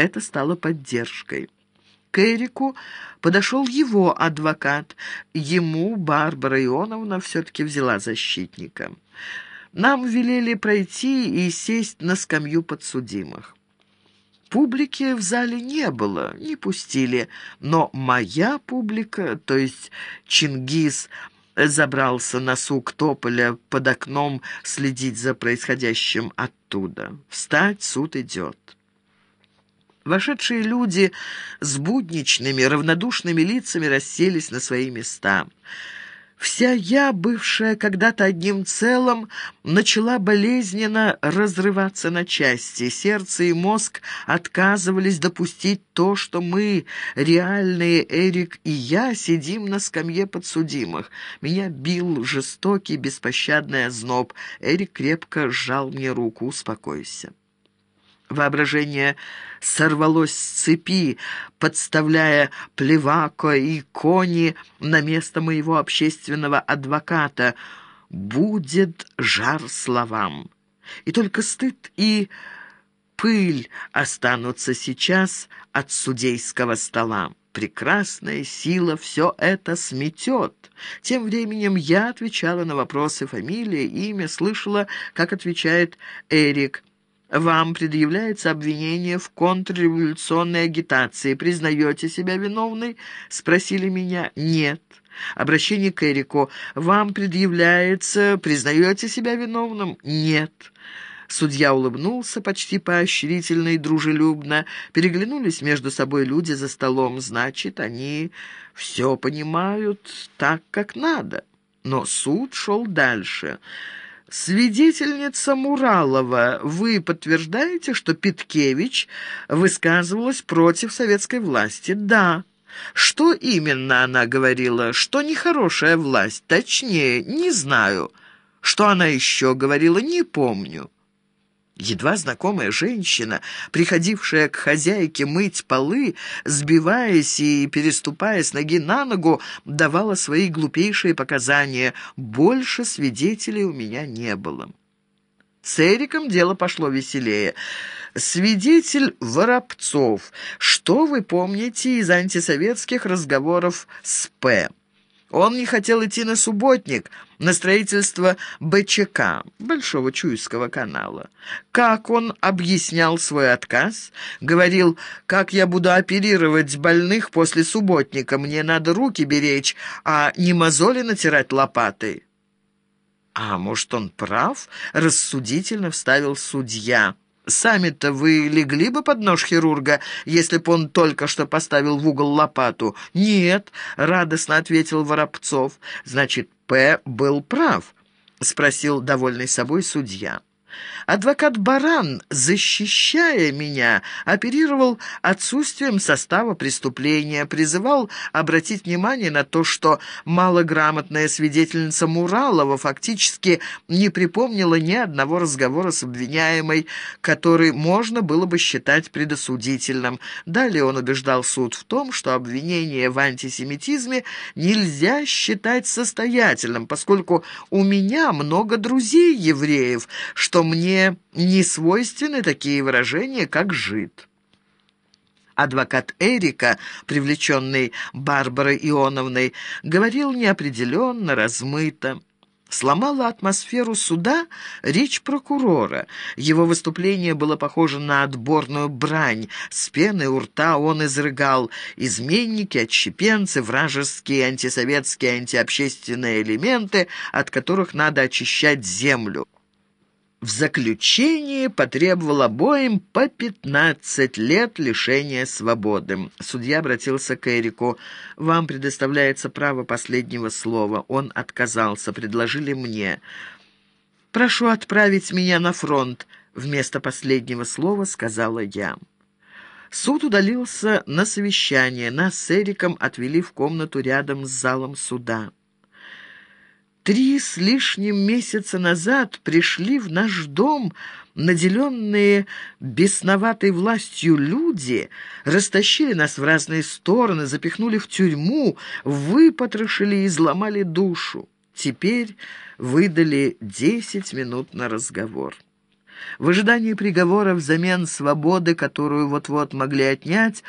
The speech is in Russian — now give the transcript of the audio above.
Это стало поддержкой. К Эрику подошел его адвокат. Ему Барбара Ионовна все-таки взяла защитника. Нам велели пройти и сесть на скамью подсудимых. Публики в зале не было, не пустили, но моя публика, то есть Чингис, забрался на сук тополя под окном следить за происходящим оттуда. Встать, суд идет. Вошедшие люди с будничными, равнодушными лицами расселись на свои места. Вся я, бывшая когда-то одним целым, начала болезненно разрываться на части. Сердце и мозг отказывались допустить то, что мы, реальные Эрик и я, сидим на скамье подсудимых. Меня бил жестокий, беспощадный озноб. Эрик крепко сжал мне руку. «Успокойся». Воображение сорвалось с цепи, подставляя Плевако и Кони на место моего общественного адвоката. «Будет жар словам». И только стыд и пыль останутся сейчас от судейского стола. Прекрасная сила все это сметет. Тем временем я отвечала на вопросы фамилия, имя, слышала, как отвечает Эрик – вам предъявляется обвинение в контрреволюционной агитации. Признаете себя виновной?» — спросили меня. «Нет». Обращение к Эрику. «Вам предъявляется... Признаете себя виновным?» «Нет». Судья улыбнулся почти поощрительно и дружелюбно. Переглянулись между собой люди за столом. Значит, они все понимают так, как надо. Но суд шел дальше. «Свидетельница Муралова, вы подтверждаете, что Питкевич высказывалась против советской власти?» «Да». «Что именно она говорила? Что нехорошая власть? Точнее, не знаю. Что она еще говорила, не помню». Едва знакомая женщина, приходившая к хозяйке мыть полы, сбиваясь и переступая с ноги на ногу, давала свои глупейшие показания. Больше свидетелей у меня не было. С Эриком дело пошло веселее. «Свидетель Воробцов, что вы помните из антисоветских разговоров с П?» Он не хотел идти на субботник, на строительство БЧК, Большого Чуйского канала. Как он объяснял свой отказ? Говорил, как я буду оперировать больных после субботника, мне надо руки беречь, а не мозоли натирать лопатой. А может, он прав? Рассудительно вставил судья. Сами-то вы легли бы под нож хирурга, если б он только что поставил в угол лопату? Нет, радостно ответил Воробцов. Значит, П. был прав, спросил довольный собой судья. Адвокат Баран, защищая меня, оперировал отсутствием состава преступления, призывал обратить внимание на то, что малограмотная свидетельница Муралова фактически не припомнила ни одного разговора с обвиняемой, который можно было бы считать предосудительным. Далее он убеждал суд в том, что обвинение в антисемитизме нельзя считать состоятельным, поскольку у меня много друзей евреев, что мне не свойственны такие выражения, как «жид». Адвокат Эрика, привлеченный Барбарой Ионовной, говорил неопределенно, размыто. Сломала атмосферу суда речь прокурора. Его выступление было похоже на отборную брань. С пеной у рта он изрыгал изменники, отщепенцы, вражеские антисоветские антиобщественные элементы, от которых надо очищать землю. В заключение потребовал обоим по 15 лет лишения свободы. Судья обратился к Эрику. «Вам предоставляется право последнего слова». Он отказался. Предложили мне. «Прошу отправить меня на фронт», — вместо последнего слова сказала я. Суд удалился на совещание. Нас с Эриком отвели в комнату рядом с залом суда. Три с лишним месяца назад пришли в наш дом наделенные бесноватой властью люди, растащили нас в разные стороны, запихнули в тюрьму, выпотрошили и изломали душу. Теперь выдали десять минут на разговор. В ожидании приговора взамен свободы, которую вот-вот могли отнять,